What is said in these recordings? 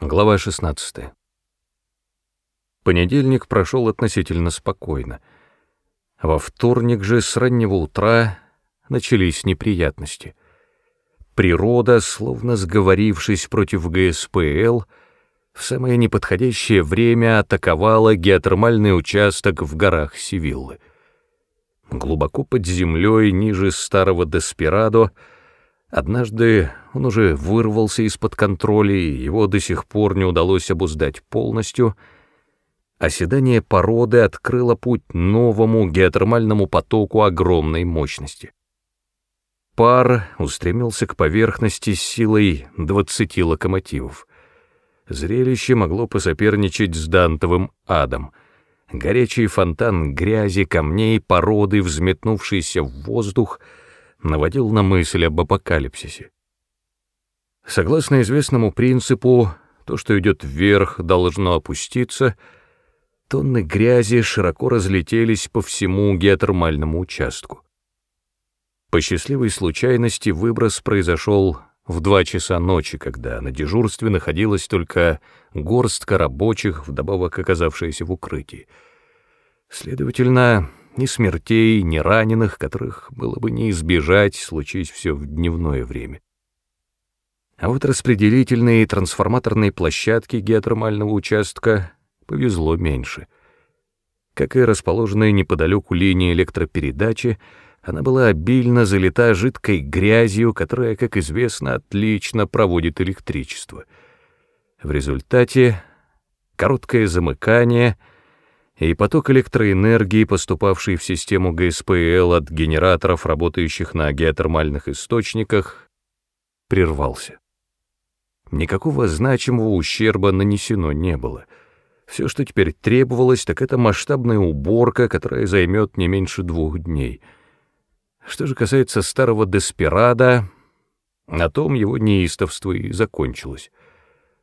Глава 16. Понедельник прошел относительно спокойно. Во вторник же с раннего утра начались неприятности. Природа, словно сговорившись против ГСПЛ, в самое неподходящее время атаковала геотермальный участок в горах Севиллы. Глубоко под землей, ниже старого Деспирадо, Однажды он уже вырвался из-под контроля, и его до сих пор не удалось обуздать полностью. Оседание породы открыло путь новому геотермальному потоку огромной мощности. Пар устремился к поверхности с силой 20 локомотивов. Зрелище могло посоперничать с Дантовым адом. Горячий фонтан грязи, камней, породы, взметнувшийся в воздух — наводил на мысль об апокалипсисе. Согласно известному принципу, то, что идет вверх, должно опуститься, тонны грязи широко разлетелись по всему геотермальному участку. По счастливой случайности выброс произошел в два часа ночи, когда на дежурстве находилась только горстка рабочих, вдобавок оказавшаяся в укрытии. Следовательно, ни смертей, ни раненых, которых было бы не избежать, случись все в дневное время. А вот распределительные и трансформаторные площадки геотермального участка повезло меньше. Как и расположенная неподалеку линия электропередачи, она была обильно залита жидкой грязью, которая, как известно, отлично проводит электричество. В результате короткое замыкание — и поток электроэнергии, поступавший в систему ГСПЛ от генераторов, работающих на геотермальных источниках, прервался. Никакого значимого ущерба нанесено не было. Все, что теперь требовалось, так это масштабная уборка, которая займет не меньше двух дней. Что же касается старого Деспирада, на том его неистовство и закончилось.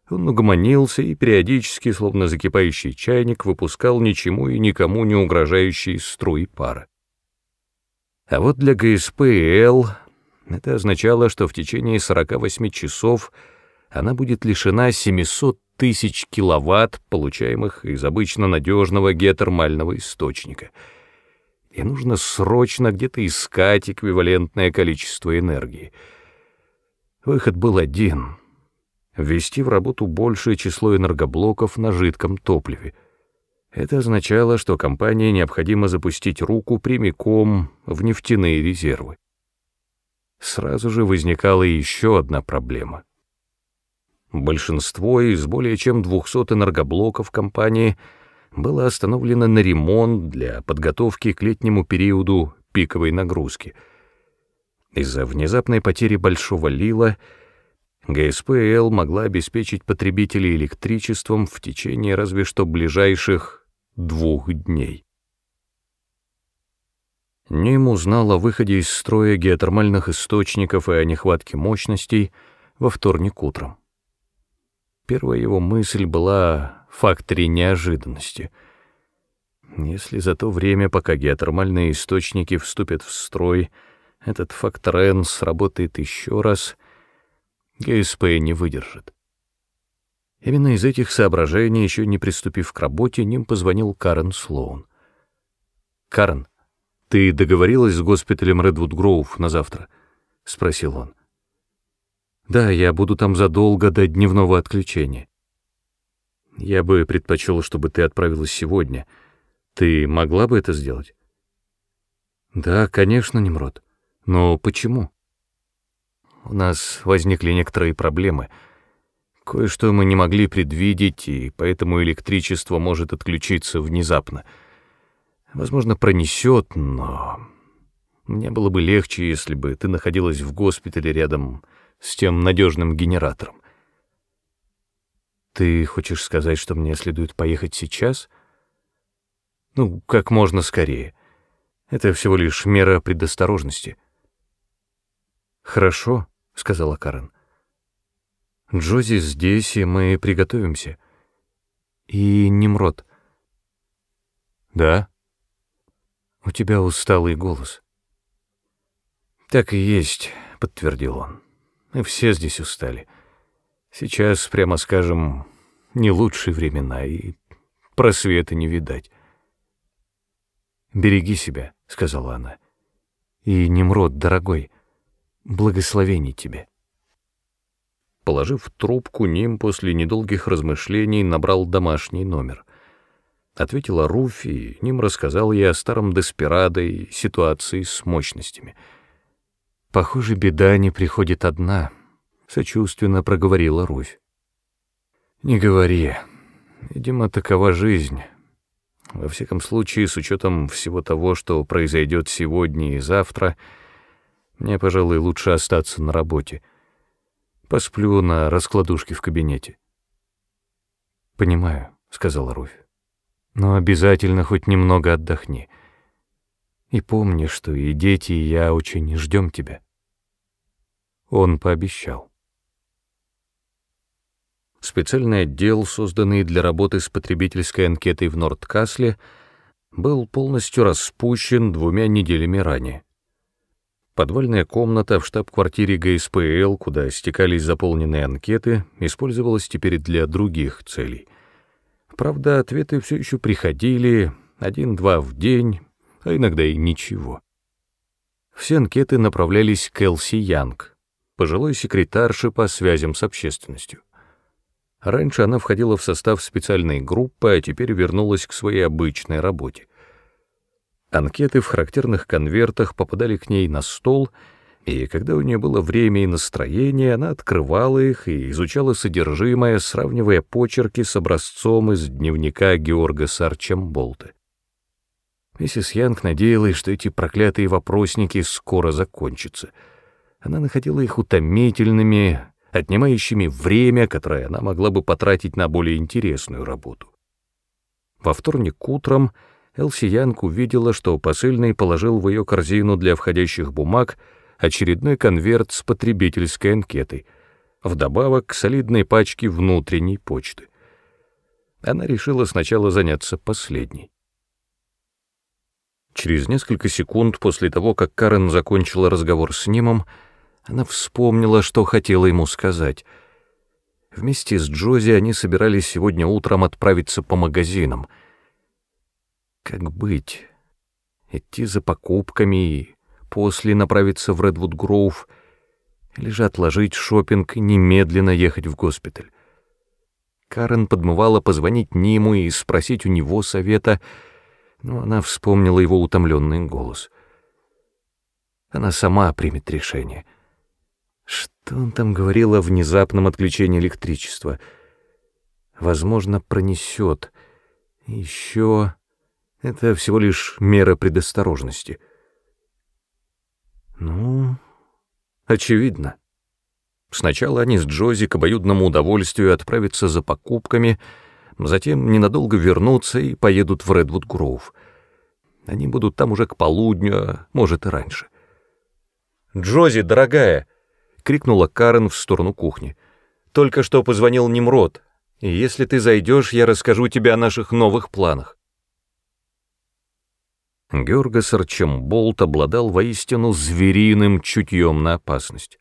Он угомонился и периодически, словно закипающий чайник, выпускал ничему и никому не угрожающие струи пара. А вот для ГСПЛ это означало, что в течение 48 часов она будет лишена 700 тысяч киловатт, получаемых из обычно надежного геотермального источника. И нужно срочно где-то искать эквивалентное количество энергии. Выход был один — ввести в работу большее число энергоблоков на жидком топливе. Это означало, что компании необходимо запустить руку прямиком в нефтяные резервы. Сразу же возникала еще одна проблема. Большинство из более чем 200 энергоблоков компании было остановлено на ремонт для подготовки к летнему периоду пиковой нагрузки. Из-за внезапной потери большого лила — ГСПЛ могла обеспечить потребителей электричеством в течение разве что ближайших двух дней. Ним узнал о выходе из строя геотермальных источников и о нехватке мощностей во вторник утром. Первая его мысль была в факторе неожиданности. Если за то время, пока геотермальные источники вступят в строй, этот фактор N сработает еще раз — ГСП не выдержит. Именно из этих соображений, еще не приступив к работе, Ним позвонил Карен Слоун. «Карен, ты договорилась с госпиталем Редвуд Гроув на завтра?» — спросил он. «Да, я буду там задолго до дневного отключения. Я бы предпочел, чтобы ты отправилась сегодня. Ты могла бы это сделать?» «Да, конечно, Немрод. Но почему?» У нас возникли некоторые проблемы. Кое-что мы не могли предвидеть, и поэтому электричество может отключиться внезапно. Возможно, пронесет, но мне было бы легче, если бы ты находилась в госпитале рядом с тем надежным генератором. Ты хочешь сказать, что мне следует поехать сейчас? Ну, как можно скорее. Это всего лишь мера предосторожности. Хорошо. — сказала Карен. «Джози здесь, и мы приготовимся. И Немрод». «Да?» «У тебя усталый голос». «Так и есть», — подтвердил он. «Мы все здесь устали. Сейчас, прямо скажем, не лучшие времена, и просвета не видать. «Береги себя», — сказала она. «И, Немрод, дорогой, благословений тебе». Положив трубку, Ним после недолгих размышлений набрал домашний номер. Ответила Руфь, и Ним рассказал ей о старом Деспирадо и ситуации с мощностями. «Похоже, беда не приходит одна», — сочувственно проговорила Руфь. «Не говори. Видимо, такова жизнь. Во всяком случае, с учетом всего того, что произойдет сегодня и завтра, мне, пожалуй, лучше остаться на работе. Посплю на раскладушке в кабинете». «Понимаю», — сказала Руфь. «Но обязательно хоть немного отдохни. И помни, что и дети, и я очень ждем тебя». Он пообещал. Специальный отдел, созданный для работы с потребительской анкетой в Нордкасле, был полностью распущен двумя неделями ранее. Подвальная комната в штаб-квартире ГСПЛ, куда стекались заполненные анкеты, использовалась теперь для других целей. Правда, ответы все еще приходили, один-два в день, а иногда и ничего. Все анкеты направлялись к Элси Янг, пожилой секретарше по связям с общественностью. Раньше она входила в состав специальной группы, а теперь вернулась к своей обычной работе. Анкеты в характерных конвертах попадали к ней на стол, и когда у нее было время и настроение, она открывала их и изучала содержимое, сравнивая почерки с образцом из дневника Георга Сарчамболта. Миссис Янг надеялась, что эти проклятые вопросники скоро закончатся. Она находила их утомительными, отнимающими время, которое она могла бы потратить на более интересную работу. Во вторник утром Элси Янг увидела, что посыльный положил в ее корзину для входящих бумаг очередной конверт с потребительской анкетой, вдобавок к солидной пачке внутренней почты. Она решила сначала заняться последней. Через несколько секунд после того, как Карен закончила разговор с Нимом, она вспомнила, что хотела ему сказать. Вместе с Джози они собирались сегодня утром отправиться по магазинам. Как быть? Идти за покупками и после направиться в Редвуд Гроув или же отложить шопинг и немедленно ехать в госпиталь? Карен подмывала позвонить Ниму и спросить у него совета, но она вспомнила его утомленный голос. Она сама примет решение — что он там говорил о внезапном отключении электричества? Возможно, пронесет. Еще это всего лишь мера предосторожности. Ну, очевидно. Сначала они с Джози к обоюдному удовольствию отправятся за покупками, затем ненадолго вернутся и поедут в Редвуд Гроув. Они будут там уже к полудню, а может и раньше. «Джози, дорогая!» крикнула Карен в сторону кухни. «Только что позвонил Немрод, и если ты зайдешь, я расскажу тебе о наших новых планах». Георгас Арчамболт обладал воистину звериным чутьем на опасность.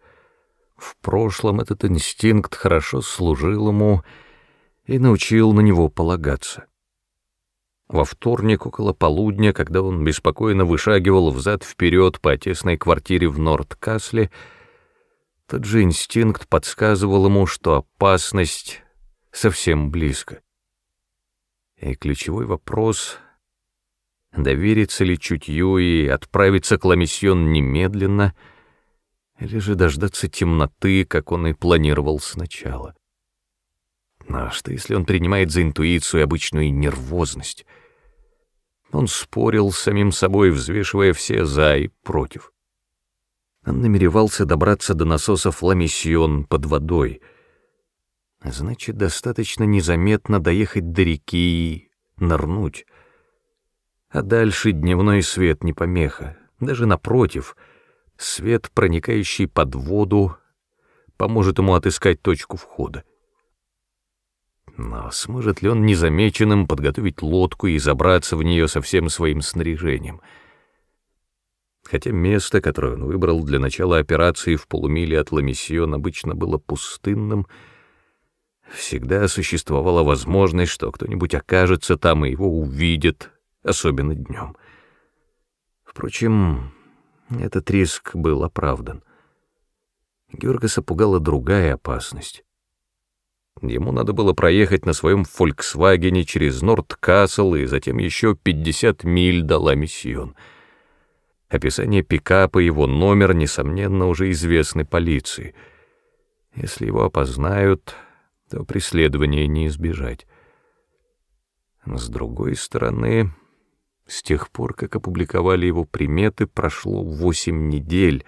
В прошлом этот инстинкт хорошо служил ему и научил на него полагаться. Во вторник около полудня, когда он беспокойно вышагивал взад-вперед по тесной квартире в Норд-Касле, тот же инстинкт подсказывал ему, что опасность совсем близко. И ключевой вопрос — довериться ли чутью и отправиться к Ламисьон немедленно, или же дождаться темноты, как он и планировал сначала. Но что, если он принимает за интуицию обычную нервозность? Он спорил с самим собой, взвешивая все «за» и «против». Он намеревался добраться до насосов Ламиссион под водой. Значит, достаточно незаметно доехать до реки и нырнуть. А дальше дневной свет не помеха. Даже напротив, свет, проникающий под воду, поможет ему отыскать точку входа. Но сможет ли он незамеченным подготовить лодку и забраться в нее со всем своим снаряжением — Хотя место, которое он выбрал для начала операции в полумиле от Ламиссион, обычно было пустынным, Всегда существовала возможность, что кто-нибудь окажется там и его увидит, особенно днем. Впрочем, этот риск был оправдан. Георгаса пугала другая опасность. Ему надо было проехать на своем «Фольксвагене» через Норд-Кассел и затем еще 50 миль до Ла-Миссион. Описание пикапа и его номер, несомненно, уже известны полиции. Если его опознают, то преследования не избежать. С другой стороны, с тех пор, как опубликовали его приметы, прошло восемь недель.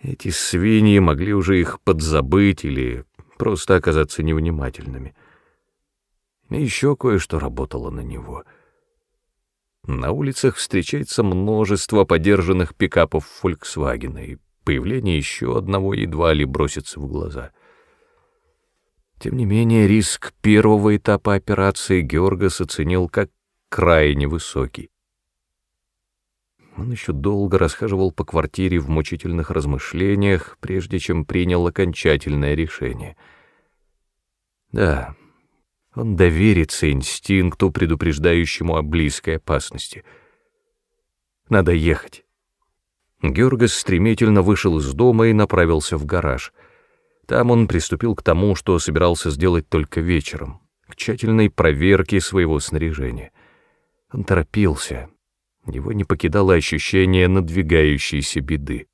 Эти свиньи могли уже их подзабыть или просто оказаться невнимательными. И еще кое-что работало на него. На улицах встречается множество подержанных пикапов Volkswagen, и появление еще одного едва ли бросится в глаза. Тем не менее, риск первого этапа операции Георгас оценил как крайне высокий. Он еще долго расхаживал по квартире в мучительных размышлениях, прежде чем принял окончательное решение. Да, он доверится инстинкту, предупреждающему о близкой опасности. Надо ехать. Георгас стремительно вышел из дома и направился в гараж. Там он приступил к тому, что собирался сделать только вечером, к тщательной проверке своего снаряжения. Он торопился, его не покидало ощущение надвигающейся беды.